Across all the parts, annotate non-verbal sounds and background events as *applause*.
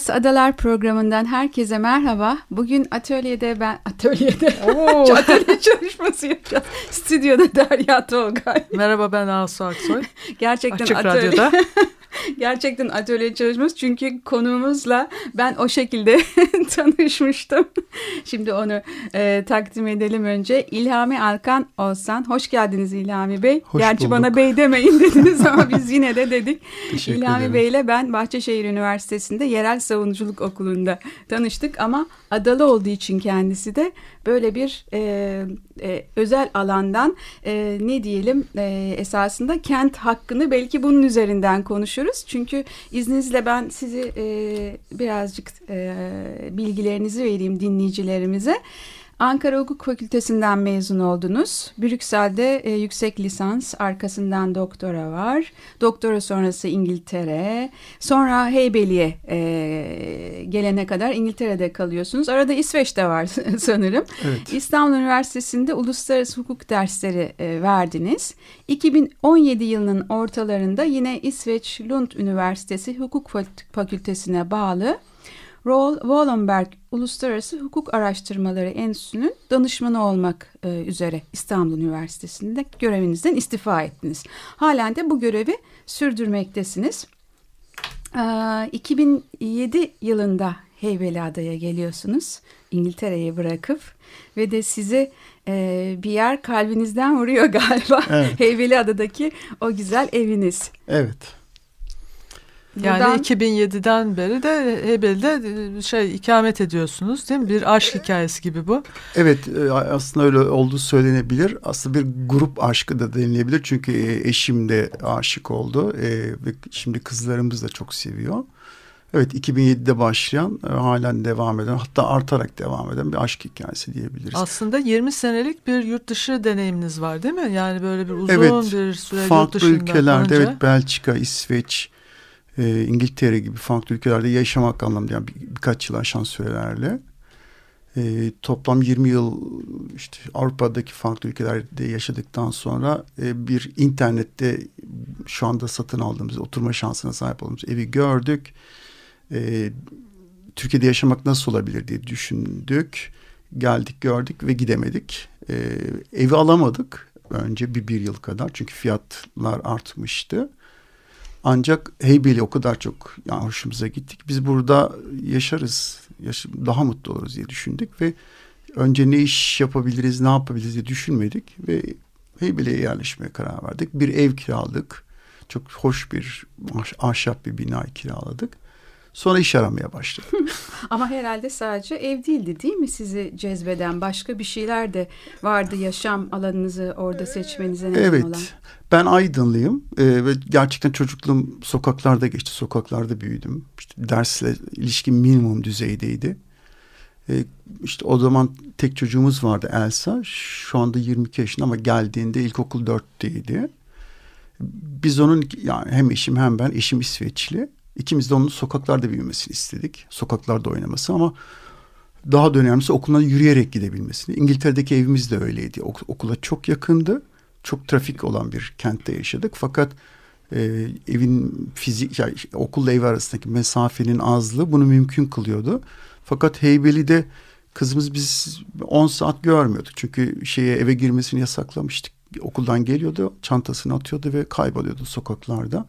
Mirası Adalar programından herkese merhaba. Bugün atölyede ben *laughs* atölyede atölye çalışması yapacağız. Stüdyoda Derya Tolgay. Merhaba ben Asu Aksoy. Gerçekten Açık atölye. Radyo'da. *laughs* Gerçekten atölye çalışması çünkü konuğumuzla ben o şekilde *laughs* tanışmıştım. Şimdi onu e, takdim edelim önce. İlhami Alkan Olsan. Hoş geldiniz İlhami Bey. Hoş Gerçi bulduk. bana bey demeyin dediniz ama biz yine de dedik. *laughs* Teşekkür İlhami ederim. Bey ile ben Bahçeşehir Üniversitesi'nde yerel savunuculuk okulunda tanıştık ama adalı olduğu için kendisi de böyle bir e, e, özel alandan e, ne diyelim e, esasında kent hakkını belki bunun üzerinden konuşuruz. Çünkü izninizle ben sizi e, birazcık e, bilgilerinizi vereyim dinleyicilerimize. Ankara Hukuk Fakültesinden mezun oldunuz. Brüksel'de e, yüksek lisans, arkasından doktora var. Doktora sonrası İngiltere. Sonra Heybeli'ye e, gelene kadar İngiltere'de kalıyorsunuz. Arada İsveç'te var *laughs* sanırım. Evet. İstanbul Üniversitesi'nde uluslararası hukuk dersleri e, verdiniz. 2017 yılının ortalarında yine İsveç Lund Üniversitesi Hukuk Fak- Fakültesine bağlı Roald Wallenberg Uluslararası Hukuk Araştırmaları Enstitüsü'nün danışmanı olmak e, üzere İstanbul Üniversitesi'nde görevinizden istifa ettiniz. Halen de bu görevi sürdürmektesiniz. E, 2007 yılında Heybeliada'ya geliyorsunuz. İngiltere'yi bırakıp ve de sizi e, bir yer kalbinizden vuruyor galiba. Evet. *laughs* Heybeliada'daki o güzel eviniz. Evet. Yani Buradan- 2007'den beri de Hebel'de e, şey ikamet ediyorsunuz değil mi? Bir aşk hikayesi gibi bu. Evet e, aslında öyle olduğu söylenebilir. Aslında bir grup aşkı da denilebilir. Çünkü e, eşim de aşık oldu. Ve şimdi kızlarımız da çok seviyor. Evet 2007'de başlayan halen devam eden hatta artarak devam eden bir aşk hikayesi diyebiliriz. Aslında 20 senelik bir yurt dışı deneyiminiz var değil mi? Yani böyle bir uzun Evet, bir süre yurt farklı dışında ülkelerde kalınca. evet Belçika, İsveç, e, İngiltere gibi farklı ülkelerde yaşamak anlamında yani bir, birkaç yıl aşan sürelerle e, toplam 20 yıl işte Avrupa'daki farklı ülkelerde yaşadıktan sonra e, bir internette şu anda satın aldığımız oturma şansına sahip olduğumuz evi gördük. E, Türkiye'de yaşamak nasıl olabilir diye düşündük. Geldik gördük ve gidemedik. E, evi alamadık önce bir, bir yıl kadar çünkü fiyatlar artmıştı. Ancak Heybeli o kadar çok yani hoşumuza gittik. Biz burada yaşarız, yaş- daha mutlu oluruz diye düşündük ve önce ne iş yapabiliriz, ne yapabiliriz diye düşünmedik ve Heybeli'ye yerleşmeye karar verdik. Bir ev kiraladık. Çok hoş bir ahş- ahşap bir bina kiraladık. Sonra iş aramaya başladık. *laughs* Ama herhalde sadece ev değildi değil mi sizi cezbeden? Başka bir şeyler de vardı yaşam alanınızı orada seçmenize neden evet. olan. Ben Aydınlıyım e, ve gerçekten çocukluğum sokaklarda geçti. Sokaklarda büyüdüm. İşte dersle ilişki minimum düzeydeydi. E, işte o zaman tek çocuğumuz vardı Elsa. Şu anda 22 yaşında ama geldiğinde ilkokul 4'teydi. Biz onun yani hem eşim hem ben eşim İsveçli. İkimiz de onun sokaklarda büyümesini istedik. Sokaklarda oynaması ama daha da önemlisi okuluna yürüyerek gidebilmesini. İngiltere'deki evimiz de öyleydi. Ok- okula çok yakındı. Çok trafik olan bir kentte yaşadık. Fakat e, evin fizik, yani okulla ev arasındaki mesafenin azlığı bunu mümkün kılıyordu. Fakat Heybeli'de kızımız biz 10 saat görmüyorduk. Çünkü şeye eve girmesini yasaklamıştık. Okuldan geliyordu, çantasını atıyordu ve kayboluyordu sokaklarda.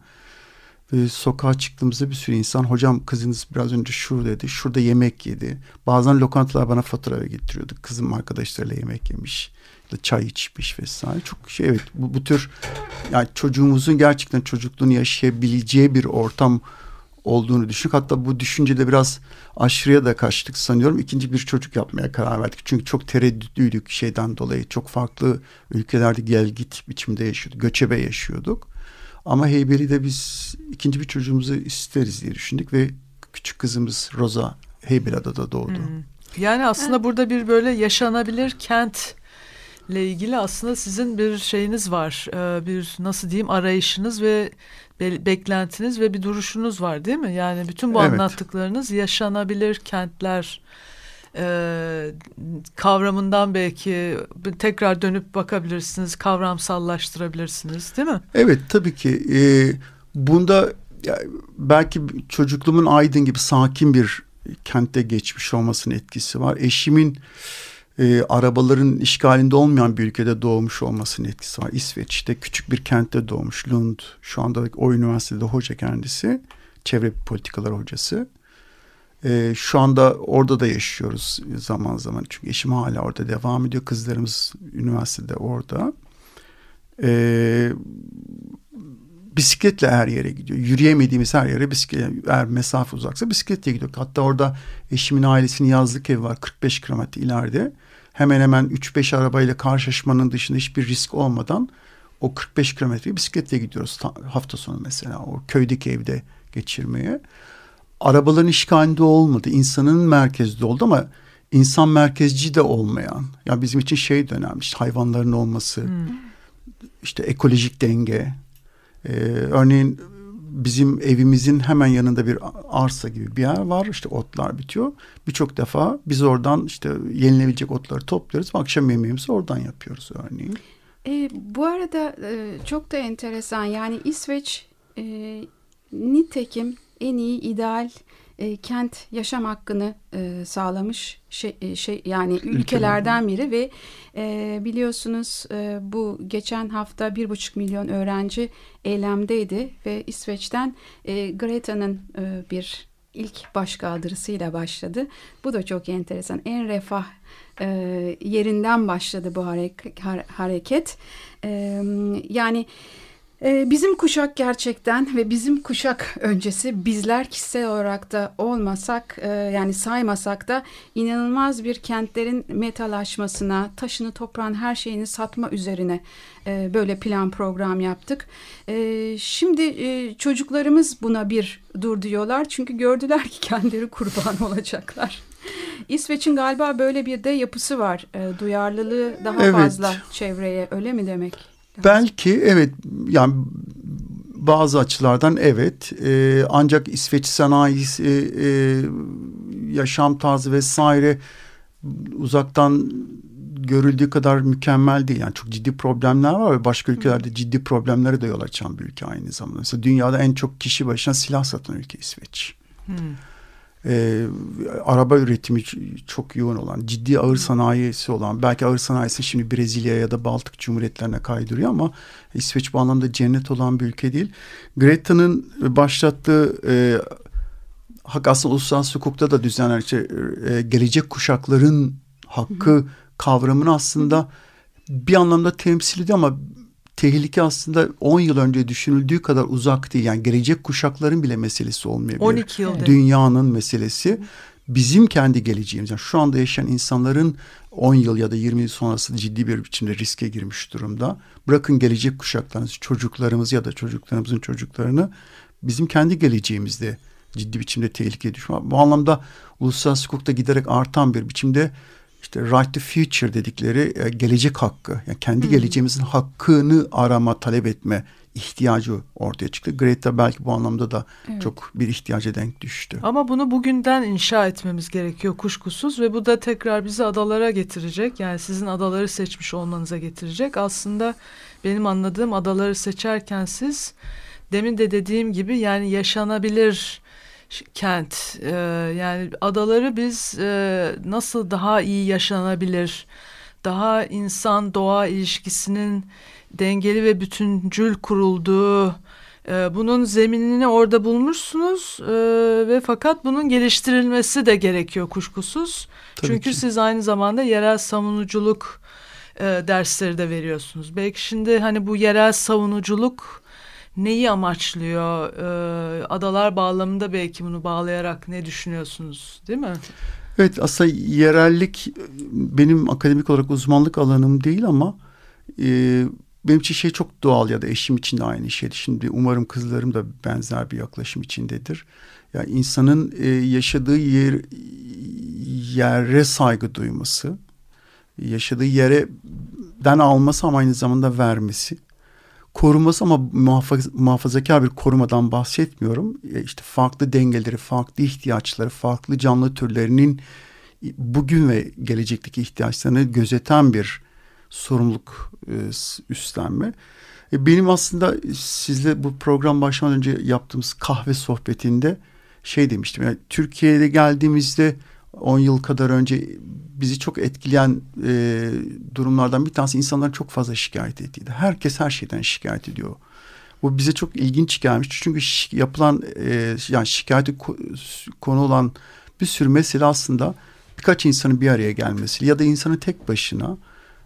Ve sokağa çıktığımızda bir sürü insan hocam kızınız biraz önce şuradaydı, şurada yemek yedi. Bazen lokantalar bana fatura getiriyordu. Kızım arkadaşlarıyla yemek yemiş, da çay içmiş vesaire. Çok şey evet bu, bu tür yani çocuğumuzun gerçekten çocukluğunu yaşayabileceği bir ortam olduğunu düşündük. Hatta bu düşüncede biraz aşırıya da kaçtık sanıyorum. İkinci bir çocuk yapmaya karar verdik. Çünkü çok tereddütlüydük şeyden dolayı. Çok farklı ülkelerde gel git biçimde yaşıyorduk. Göçebe yaşıyorduk. Ama Heybeli'de biz ikinci bir çocuğumuzu isteriz diye düşündük ve küçük kızımız Rosa Heybeliada'da doğdu. Hmm. Yani aslında burada bir böyle yaşanabilir kent ile ilgili aslında sizin bir şeyiniz var. Ee, bir nasıl diyeyim arayışınız ve beklentiniz ve bir duruşunuz var değil mi? Yani bütün bu evet. anlattıklarınız yaşanabilir kentler e, kavramından belki tekrar dönüp bakabilirsiniz, kavramsallaştırabilirsiniz değil mi? Evet tabii ki. Ee, bunda belki çocukluğumun Aydın gibi sakin bir kentte geçmiş olmasının etkisi var. Eşimin e, arabaların işgalinde olmayan bir ülkede doğmuş olmasının etkisi var. İsveç'te küçük bir kentte doğmuş Lund. Şu anda o üniversitede hoca kendisi. Çevre politikaları hocası. E, şu anda orada da yaşıyoruz zaman zaman. Çünkü eşim hala orada devam ediyor. Kızlarımız üniversitede orada. E, bisikletle her yere gidiyor. Yürüyemediğimiz her yere bisiklet, eğer mesafe uzaksa bisikletle gidiyor. Hatta orada eşimin ailesinin yazlık evi var 45 kilometre ileride. Hemen hemen 3-5 arabayla karşılaşmanın dışında hiçbir risk olmadan o 45 kilometreyi bisikletle gidiyoruz hafta sonu mesela o köydeki evde geçirmeye. Arabaların işgalinde olmadı. insanın merkezde oldu ama insan merkezci de olmayan. Ya bizim için şey de önemli. İşte hayvanların olması, hmm. işte ekolojik denge, ee, örneğin bizim evimizin hemen yanında bir arsa gibi bir yer var. İşte otlar bitiyor. Birçok defa biz oradan işte yenilebilecek otları topluyoruz. Akşam yemeğimizi oradan yapıyoruz örneğin. E, bu arada e, çok da enteresan. Yani İsveç e, nitekim en iyi ideal e, kent yaşam hakkını e, sağlamış şey, e, şey yani ülkelerden biri ve e, biliyorsunuz e, bu geçen hafta bir buçuk milyon öğrenci eylemdeydi ve İsveç'ten e, Greta'nın e, bir ilk baş kaldırısıyla başladı. Bu da çok enteresan. En refah e, yerinden başladı bu hareket. E, yani bizim kuşak gerçekten ve bizim kuşak *laughs* öncesi bizler kişisel olarak da olmasak e, yani saymasak da inanılmaz bir kentlerin metalaşmasına, taşını toprağın her şeyini satma üzerine e, böyle plan program yaptık. E, şimdi çocuklarımız buna bir dur diyorlar çünkü gördüler ki kendileri kurban *laughs* olacaklar. İsveç'in galiba böyle bir de yapısı var. duyarlılığı daha evet. fazla çevreye öyle mi demek? Belki evet yani bazı açılardan evet e, ancak İsveç sanayisi e, e, yaşam tarzı vesaire uzaktan görüldüğü kadar mükemmel değil. Yani çok ciddi problemler var ve başka ülkelerde ciddi problemlere de yol açan bir ülke aynı zamanda. Mesela dünyada en çok kişi başına silah satan ülke İsveç. Hmm e, araba üretimi çok yoğun olan, ciddi ağır sanayisi olan, belki ağır sanayisi şimdi Brezilya ya da Baltık Cumhuriyetlerine kaydırıyor ama İsveç bu anlamda cennet olan bir ülke değil. Greta'nın başlattığı e, hak aslında uluslararası hukukta da düzenler işte, e, gelecek kuşakların hakkı kavramını aslında bir anlamda temsil ediyor ama tehlike aslında 10 yıl önce düşünüldüğü kadar uzak değil. Yani gelecek kuşakların bile meselesi olmayabilir. 12 yıl. Dünyanın meselesi. Bizim kendi geleceğimiz, yani şu anda yaşayan insanların 10 yıl ya da 20 yıl sonrası ciddi bir biçimde riske girmiş durumda. Bırakın gelecek kuşaklarınızı, çocuklarımız ya da çocuklarımızın çocuklarını bizim kendi geleceğimizde ciddi biçimde tehlikeye düşme. Bu anlamda uluslararası hukukta giderek artan bir biçimde işte right to future dedikleri e, gelecek hakkı. Yani kendi hmm. geleceğimizin hakkını arama, talep etme ihtiyacı ortaya çıktı. Greta belki bu anlamda da evet. çok bir ihtiyaca denk düştü. Ama bunu bugünden inşa etmemiz gerekiyor kuşkusuz ve bu da tekrar bizi adalara getirecek. Yani sizin adaları seçmiş olmanıza getirecek. Aslında benim anladığım adaları seçerken siz demin de dediğim gibi yani yaşanabilir kent e, yani adaları biz e, nasıl daha iyi yaşanabilir daha insan doğa ilişkisinin dengeli ve bütüncül kurulduğu e, bunun zeminini orada bulmuşsunuz e, ve fakat bunun geliştirilmesi de gerekiyor kuşkusuz Tabii çünkü ki. siz aynı zamanda yerel savunuculuk e, dersleri de veriyorsunuz belki şimdi hani bu yerel savunuculuk neyi amaçlıyor? Ee, adalar bağlamında belki bunu bağlayarak ne düşünüyorsunuz değil mi? Evet aslında yerellik benim akademik olarak uzmanlık alanım değil ama e, benim için şey çok doğal ya da eşim için de aynı şeydi. Şimdi umarım kızlarım da benzer bir yaklaşım içindedir. Yani insanın e, yaşadığı yer yere saygı duyması, yaşadığı yereden alması ama aynı zamanda vermesi, koruması ama muhafaz, muhafazakar bir korumadan bahsetmiyorum. E, işte farklı dengeleri, farklı ihtiyaçları, farklı canlı türlerinin bugün ve gelecekteki ihtiyaçlarını gözeten bir sorumluluk e, üstlenme. E, benim aslında sizle bu program başlamadan önce yaptığımız kahve sohbetinde şey demiştim. Yani Türkiye'de geldiğimizde 10 yıl kadar önce bizi çok etkileyen e, durumlardan bir tanesi insanların çok fazla şikayet ettiğiydi. Herkes her şeyden şikayet ediyor. Bu bize çok ilginç gelmişti. Çünkü yapılan e, yani şikayeti konu olan bir sürü mesele aslında birkaç insanın bir araya gelmesi ya da insanın tek başına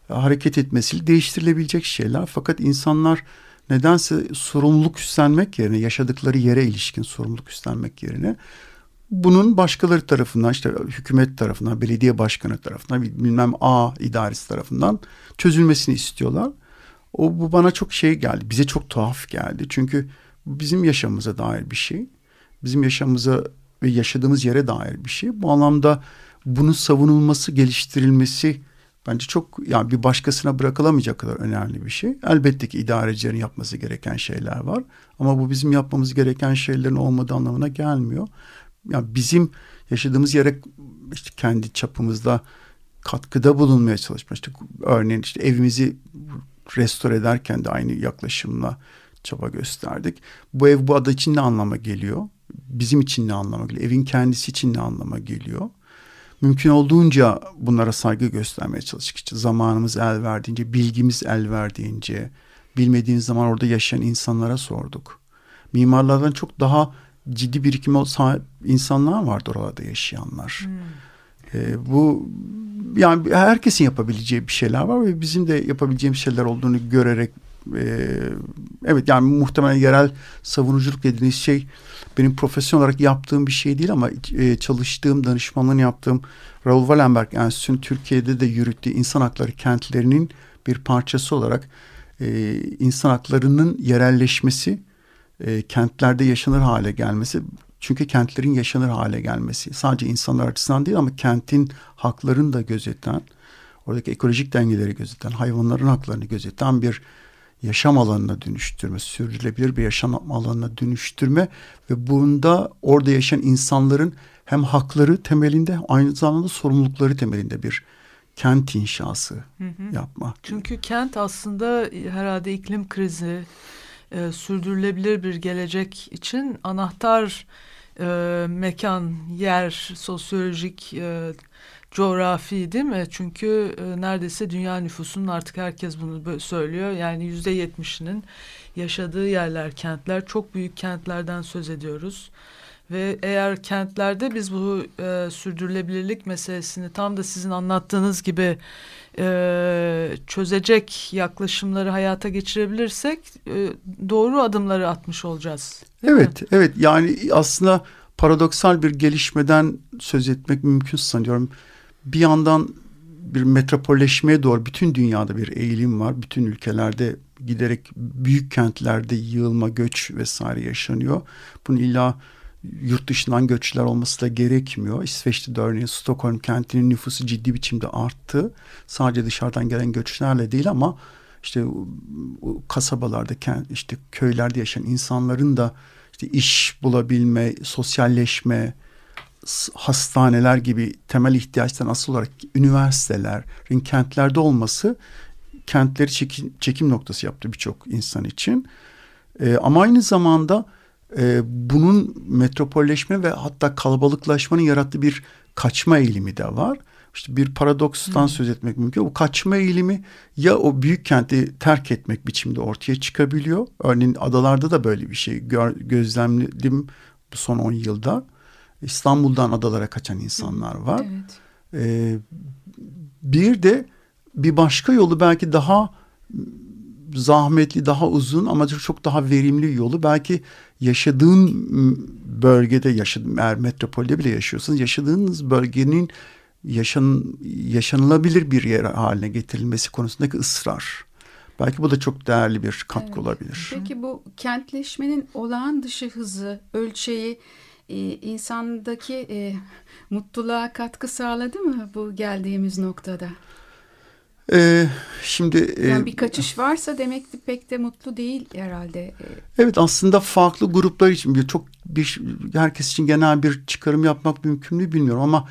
hareket etmesiyle değiştirilebilecek şeyler. Fakat insanlar nedense sorumluluk üstlenmek yerine yaşadıkları yere ilişkin sorumluluk üstlenmek yerine bunun başkaları tarafından işte hükümet tarafından, belediye başkanı tarafından, bilmem A idaresi tarafından çözülmesini istiyorlar. O bu bana çok şey geldi. Bize çok tuhaf geldi. Çünkü bizim yaşamımıza dair bir şey. Bizim yaşamımıza ve yaşadığımız yere dair bir şey. Bu anlamda bunun savunulması, geliştirilmesi bence çok yani bir başkasına bırakılamayacak kadar önemli bir şey. Elbette ki idarecilerin yapması gereken şeyler var. Ama bu bizim yapmamız gereken şeylerin olmadığı anlamına gelmiyor. Yani bizim yaşadığımız yere işte kendi çapımızda katkıda bulunmaya çalışmak. İşte örneğin işte evimizi restore ederken de aynı yaklaşımla çaba gösterdik. Bu ev bu ada için ne anlama geliyor? Bizim için ne anlama geliyor? Evin kendisi için ne anlama geliyor? mümkün olduğunca bunlara saygı göstermeye çalıştık. İşte zamanımız el verdiğince, bilgimiz el verdiğince, bilmediğimiz zaman orada yaşayan insanlara sorduk. Mimarlardan çok daha ciddi birikime sahip insanlar vardı orada yaşayanlar. Hmm. Ee, bu yani herkesin yapabileceği bir şeyler var ve bizim de yapabileceğimiz şeyler olduğunu görerek e, evet yani muhtemelen yerel savunuculuk dediğiniz şey benim profesyonel olarak yaptığım bir şey değil ama e, çalıştığım, danışmanlığını yaptığım Raoul Wallenberg Enstitüsü'nün Türkiye'de de yürüttüğü insan hakları kentlerinin bir parçası olarak e, insan haklarının yerelleşmesi, e, kentlerde yaşanır hale gelmesi çünkü kentlerin yaşanır hale gelmesi sadece insanlar açısından değil ama kentin haklarını da gözeten, oradaki ekolojik dengeleri gözeten, hayvanların haklarını gözeten bir yaşam alanına dönüştürme, sürdürülebilir bir yaşam alanına dönüştürme ve bunda orada yaşayan insanların hem hakları temelinde aynı zamanda sorumlulukları temelinde bir kent inşası hı hı. yapma. Çünkü kent aslında herhalde iklim krizi, e, sürdürülebilir bir gelecek için anahtar e, mekan, yer, sosyolojik e, coğrafi değil mi? Çünkü e, neredeyse dünya nüfusunun artık herkes bunu söylüyor. Yani yüzde yetmişinin yaşadığı yerler, kentler. Çok büyük kentlerden söz ediyoruz. Ve eğer kentlerde biz bu e, sürdürülebilirlik meselesini tam da sizin anlattığınız gibi e, çözecek yaklaşımları hayata geçirebilirsek e, doğru adımları atmış olacağız. Evet, evet. Yani aslında paradoksal bir gelişmeden söz etmek mümkün sanıyorum bir yandan bir metropolleşmeye doğru bütün dünyada bir eğilim var. Bütün ülkelerde giderek büyük kentlerde yığılma, göç vesaire yaşanıyor. Bunun illa yurt dışından göçler olması da gerekmiyor. İsveç'te de örneğin Stockholm kentinin nüfusu ciddi biçimde arttı. Sadece dışarıdan gelen göçlerle değil ama işte kasabalarda, işte köylerde yaşayan insanların da işte iş bulabilme, sosyalleşme, hastaneler gibi temel ihtiyaçtan asıl olarak üniversitelerin kentlerde olması kentleri çekim, çekim noktası yaptı birçok insan için. E, ama aynı zamanda e, bunun metropolleşme ve hatta kalabalıklaşmanın yarattığı bir kaçma eğilimi de var. İşte bir paradokstan hmm. söz etmek mümkün. Bu kaçma eğilimi ya o büyük kenti terk etmek biçimde ortaya çıkabiliyor. Örneğin adalarda da böyle bir şey gör, gözlemledim bu son 10 yılda İstanbul'dan adalara kaçan insanlar var. Evet. Ee, bir de bir başka yolu belki daha zahmetli, daha uzun ama çok daha verimli yolu belki yaşadığın bölgede yaşadığın eğer metropolde bile yaşıyorsanız yaşadığınız bölgenin yaşan, yaşanılabilir bir yer haline getirilmesi konusundaki ısrar. Belki bu da çok değerli bir katkı evet. olabilir. Peki bu kentleşmenin olağan dışı hızı, ölçeği e, insandaki e, mutluluğa katkı sağladı mı bu geldiğimiz noktada? Ee, şimdi yani e, bir kaçış varsa demek ki pek de mutlu değil herhalde. E. Evet aslında farklı gruplar için çok bir herkes için genel bir çıkarım yapmak mümkün mü bilmiyorum ama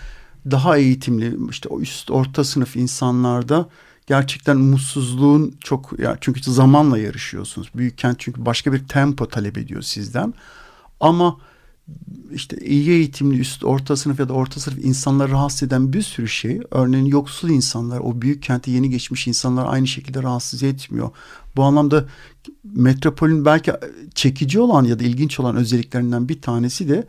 daha eğitimli işte o üst orta sınıf insanlarda gerçekten mutsuzluğun çok ya çünkü zamanla yarışıyorsunuz. Büyük kent çünkü başka bir tempo talep ediyor sizden. Ama işte iyi eğitimli üst orta sınıf ya da orta sınıf insanları rahatsız eden bir sürü şey. Örneğin yoksul insanlar, o büyük kente yeni geçmiş insanlar aynı şekilde rahatsız etmiyor. Bu anlamda metropolün belki çekici olan ya da ilginç olan özelliklerinden bir tanesi de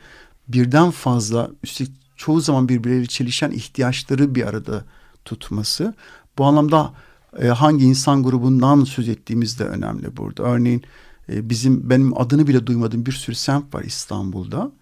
birden fazla üstelik çoğu zaman birbirleriyle çelişen ihtiyaçları bir arada tutması. Bu anlamda e, hangi insan grubundan söz ettiğimiz de önemli burada. Örneğin e, bizim benim adını bile duymadığım bir sürü semt var İstanbul'da.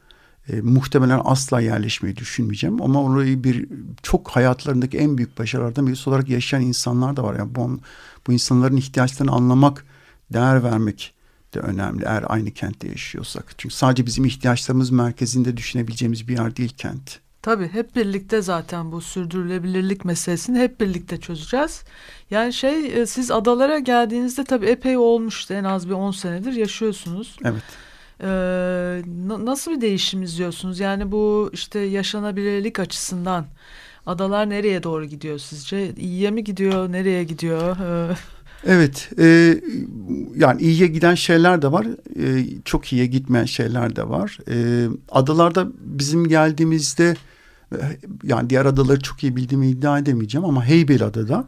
E, muhtemelen asla yerleşmeyi düşünmeyeceğim ama orayı bir çok hayatlarındaki en büyük başarılardan birisi olarak yaşayan insanlar da var. Yani bu, bu insanların ihtiyaçlarını anlamak, değer vermek de önemli eğer aynı kentte yaşıyorsak. Çünkü sadece bizim ihtiyaçlarımız merkezinde düşünebileceğimiz bir yer değil kent. Tabii hep birlikte zaten bu sürdürülebilirlik meselesini hep birlikte çözeceğiz. Yani şey e, siz adalara geldiğinizde tabii epey olmuştu en az bir 10 senedir yaşıyorsunuz. Evet. Ee, nasıl bir değişim izliyorsunuz? Yani bu işte yaşanabilirlik açısından adalar nereye doğru gidiyor sizce? İyiye mi gidiyor, nereye gidiyor? Ee... Evet, e, yani iyiye giden şeyler de var, e, çok iyiye gitmeyen şeyler de var. E, adalarda bizim geldiğimizde yani diğer adaları çok iyi bildiğimi iddia edemeyeceğim ama Heybeliada'da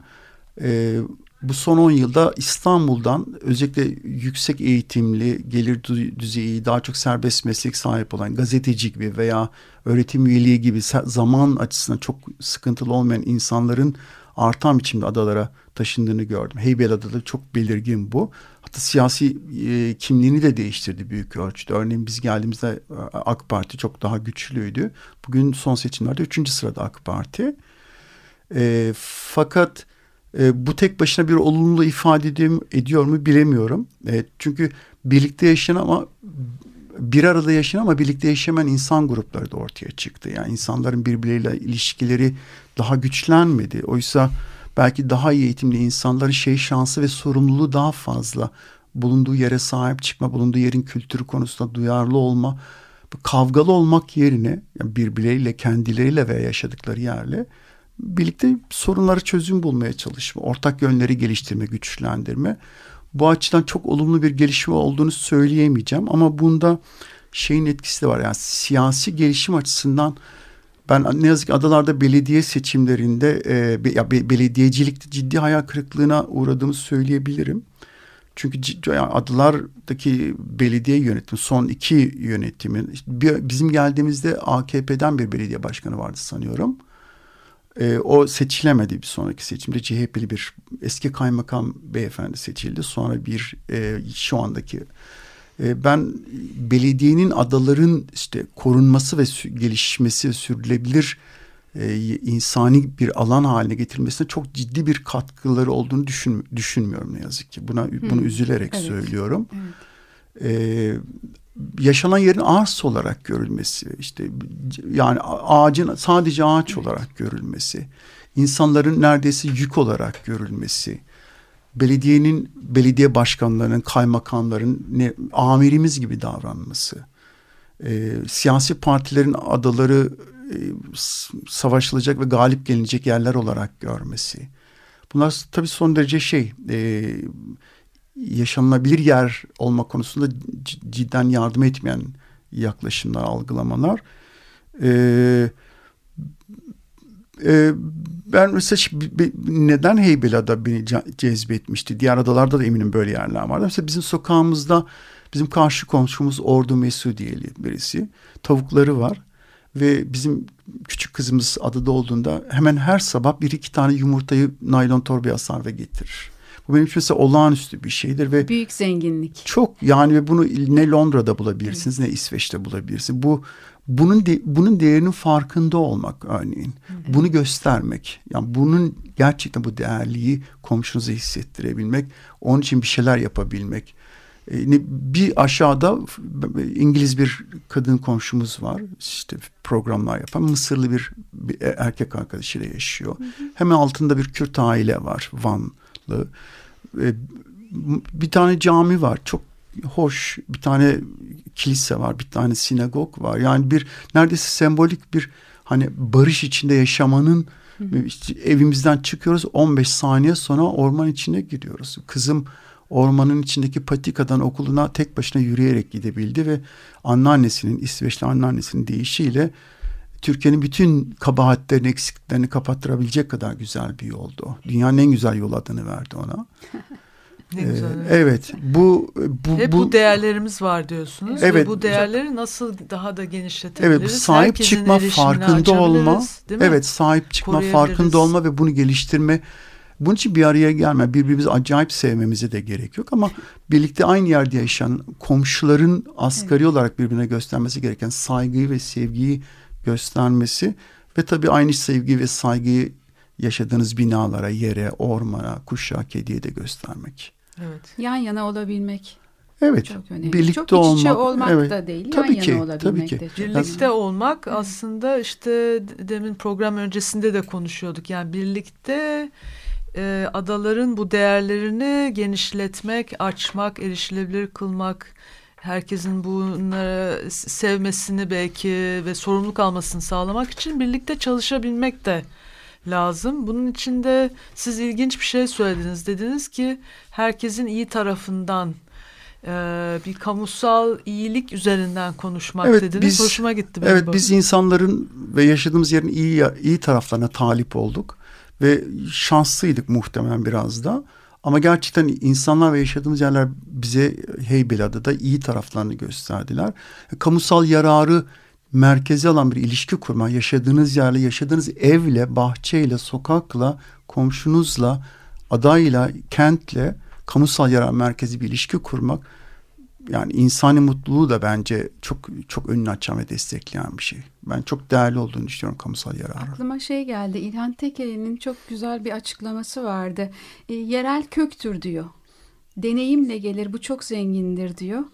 e, bu son 10 yılda İstanbul'dan özellikle yüksek eğitimli, gelir düzeyi daha çok serbest meslek sahip olan gazeteci gibi veya öğretim üyeliği gibi zaman açısından çok sıkıntılı olmayan insanların artan biçimde adalara taşındığını gördüm. Heybeliada'da çok belirgin bu. Hatta siyasi e, kimliğini de değiştirdi büyük ölçüde. Örneğin biz geldiğimizde e, AK Parti çok daha güçlüydü. Bugün son seçimlerde üçüncü sırada AK Parti. E, fakat e, bu tek başına bir olumlu ifade ediyor, ediyor mu bilemiyorum. E, çünkü birlikte yaşayan ama bir arada yaşayan ama birlikte yaşamayan insan grupları da ortaya çıktı. Yani insanların birbirleriyle ilişkileri daha güçlenmedi. Oysa belki daha iyi eğitimli insanların şey şansı ve sorumluluğu daha fazla. Bulunduğu yere sahip çıkma, bulunduğu yerin kültürü konusunda duyarlı olma, kavgalı olmak yerine yani birbirleriyle, kendileriyle veya yaşadıkları yerle birlikte sorunları çözüm bulmaya çalışma, ortak yönleri geliştirme, güçlendirme. Bu açıdan çok olumlu bir gelişme olduğunu söyleyemeyeceğim ama bunda şeyin etkisi de var. Yani siyasi gelişim açısından ben ne yazık ki adalarda belediye seçimlerinde e, be, ya, be, belediyecilikte ciddi hayal kırıklığına uğradığımı söyleyebilirim. Çünkü yani adalardaki belediye yönetimi son iki yönetimin bir, bizim geldiğimizde AKP'den bir belediye başkanı vardı sanıyorum. E, o seçilemedi bir sonraki seçimde CHP'li bir eski kaymakam beyefendi seçildi. Sonra bir e, şu andaki ben belediyenin adaların işte korunması ve gelişmesi sürdürülebilir e, insani bir alan haline getirilmesine çok ciddi bir katkıları olduğunu düşün, düşünmüyorum ne yazık ki. Buna hmm. bunu üzülerek evet. söylüyorum. Evet. E, yaşanan yerin arsa olarak görülmesi, işte yani ağacın sadece ağaç evet. olarak görülmesi, insanların neredeyse yük olarak görülmesi, belediyenin belediye başkanlarının, kaymakamların ne, amirimiz gibi davranması, e, siyasi partilerin adaları e, savaşılacak ve galip gelinecek yerler olarak görmesi. Bunlar tabii son derece şey e, yaşanılabilir yer olma konusunda cidden yardım etmeyen yaklaşımlar, algılamalar. E, e, ben mesela neden Heybeliada beni cezbetmişti? Diğer adalarda da eminim böyle yerler vardı. Mesela bizim sokağımızda bizim karşı komşumuz Ordu Mesudiyeli birisi. Tavukları var ve bizim küçük kızımız adada olduğunda hemen her sabah bir iki tane yumurtayı naylon torbaya sar ve getirir. Bu benim için mesela olağanüstü bir şeydir ve büyük zenginlik. Çok yani ve bunu ne Londra'da bulabilirsiniz evet. ne İsveç'te bulabilirsiniz. Bu bunun de, bunun değerinin farkında olmak örneğin. Evet. Bunu göstermek. Yani bunun gerçekten bu değerliği komşunuza hissettirebilmek. Onun için bir şeyler yapabilmek. E, bir aşağıda İngiliz bir kadın komşumuz var. İşte programlar yapan Mısırlı bir, bir erkek arkadaşıyla yaşıyor. Hı hı. Hemen altında bir Kürt aile var Vanlı. E, bir tane cami var. Çok hoş. Bir tane kilise var. Bir tane sinagog var. Yani bir neredeyse sembolik bir hani barış içinde yaşamanın hı. İşte evimizden çıkıyoruz 15 saniye sonra orman içine giriyoruz. Kızım ormanın içindeki patikadan okuluna tek başına yürüyerek gidebildi ve anneannesinin İsveçli anneannesinin deyişiyle Türkiye'nin bütün kabahatlerini, eksikliklerini kapattırabilecek kadar güzel bir yoldu. Dünyanın en güzel yol adını verdi ona. *laughs* ne güzel. Ee, evet. Bu bu Hep bu, bu değerlerimiz var diyorsunuz. Evet. Ve bu değerleri nasıl daha da genişletebiliriz? Evet, sahip Herkesin çıkma, farkında olma. Evet, sahip çıkma, farkında olma ve bunu geliştirme bunun için bir araya gelme, birbirimizi acayip sevmemize de gerek yok ama birlikte aynı yerde yaşayan komşuların asgari evet. olarak birbirine göstermesi gereken saygıyı ve sevgiyi göstermesi ve tabii aynı sevgi ve saygıyı yaşadığınız binalara, yere, ormana, kuşa, kediye de göstermek. Evet. Yan yana olabilmek. Evet. Çok önemli. Birlikte Çok iç içe olmak, olmak evet. da değil. Tabii yan ki, yana olabilmek tabii ki. de Birlikte olmak aslında işte demin program öncesinde de konuşuyorduk. Yani birlikte e, adaların bu değerlerini genişletmek, açmak, erişilebilir kılmak, herkesin bunları sevmesini belki ve sorumluluk almasını sağlamak için birlikte çalışabilmek de lazım. Bunun için de siz ilginç bir şey söylediniz. Dediniz ki herkesin iyi tarafından e, bir kamusal iyilik üzerinden konuşmak evet, dediniz. Biz, Hoşuma gitti. Evet bu. biz insanların ve yaşadığımız yerin iyi iyi taraflarına talip olduk. Ve şanslıydık muhtemelen biraz da. Ama gerçekten insanlar ve yaşadığımız yerler bize Heybeliada'da iyi taraflarını gösterdiler. Kamusal yararı merkeze alan bir ilişki kurma, yaşadığınız yerle, yaşadığınız evle, bahçeyle, sokakla, komşunuzla, adayla, kentle kamusal yarar merkezi bir ilişki kurmak yani insani mutluluğu da bence çok çok önünü açan ve destekleyen bir şey. Ben çok değerli olduğunu düşünüyorum kamusal yararı. Aklıma şey geldi. İlhan Tekeli'nin çok güzel bir açıklaması vardı. E, yerel köktür diyor. Deneyimle gelir bu çok zengindir diyor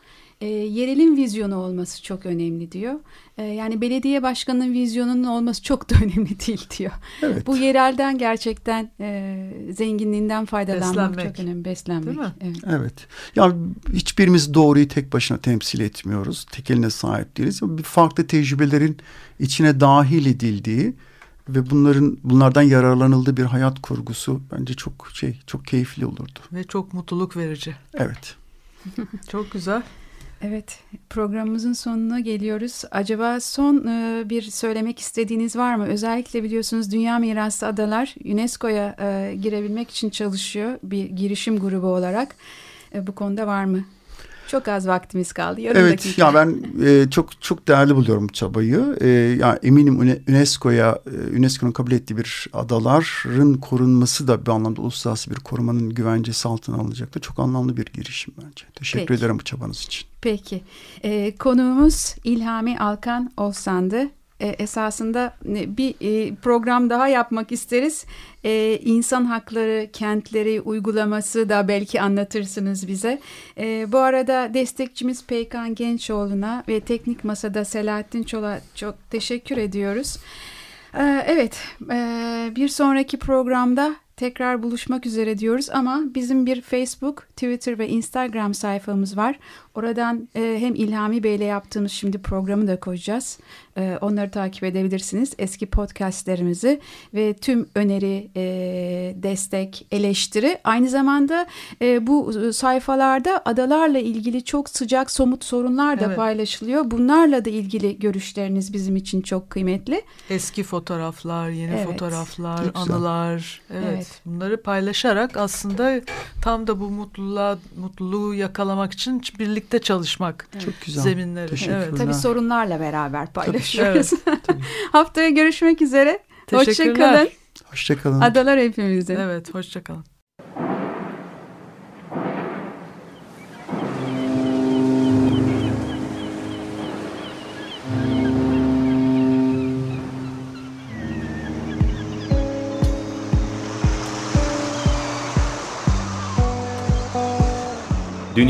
e, yerelin vizyonu olması çok önemli diyor. E, yani belediye başkanının vizyonunun olması çok da *laughs* önemli değil diyor. Evet. Bu yerelden gerçekten e, zenginliğinden faydalanmak beslenmek. çok önemli. Beslenmek. Değil mi? Evet. evet. Yani hiçbirimiz doğruyu tek başına temsil etmiyoruz. Tek eline sahip değiliz. Bir farklı tecrübelerin içine dahil edildiği ve bunların bunlardan yararlanıldığı bir hayat kurgusu bence çok şey çok keyifli olurdu. Ve çok mutluluk verici. Evet. çok güzel. Evet, programımızın sonuna geliyoruz. Acaba son e, bir söylemek istediğiniz var mı? Özellikle biliyorsunuz Dünya Mirası Adalar UNESCO'ya e, girebilmek için çalışıyor bir girişim grubu olarak. E, bu konuda var mı? Çok az vaktimiz kaldı. Yarım evet dakika. ya ben e, çok çok değerli buluyorum bu çabayı. E, ya eminim UNESCO'ya e, UNESCO'nun kabul ettiği bir adaların korunması da bir anlamda uluslararası bir korumanın güvencesi altına alınacaktır. Çok anlamlı bir girişim bence. Teşekkür Peki. ederim bu çabanız için. Peki. E, konuğumuz İlhami Alkan Olsan'dı e, esasında bir e, program daha yapmak isteriz. E, insan hakları, kentleri uygulaması da belki anlatırsınız bize. E, bu arada destekçimiz Peykan Gençoğlu'na ve Teknik Masa'da Selahattin Çol'a çok teşekkür ediyoruz. Evet, bir sonraki programda tekrar buluşmak üzere diyoruz ama bizim bir Facebook, Twitter ve Instagram sayfamız var. Oradan e, hem İlhami Bey ile yaptığımız şimdi programı da koyacağız. E, onları takip edebilirsiniz. Eski podcastlerimizi ve tüm öneri, e, destek, eleştiri. Aynı zamanda e, bu sayfalarda adalarla ilgili çok sıcak somut sorunlar da evet. paylaşılıyor. Bunlarla da ilgili görüşleriniz bizim için çok kıymetli. Eski fotoğraflar, yeni evet. fotoğraflar, anılar. Evet. evet. Bunları paylaşarak aslında tam da bu mutluluğa mutluluğu yakalamak için birlikte birlikte çalışmak Çok güzel. zeminleri. Evet. Tabii sorunlarla beraber paylaşıyoruz. evet. *laughs* Haftaya görüşmek üzere. Hoşçakalın. Hoşçakalın. Adalar hepimize. Evet hoşçakalın.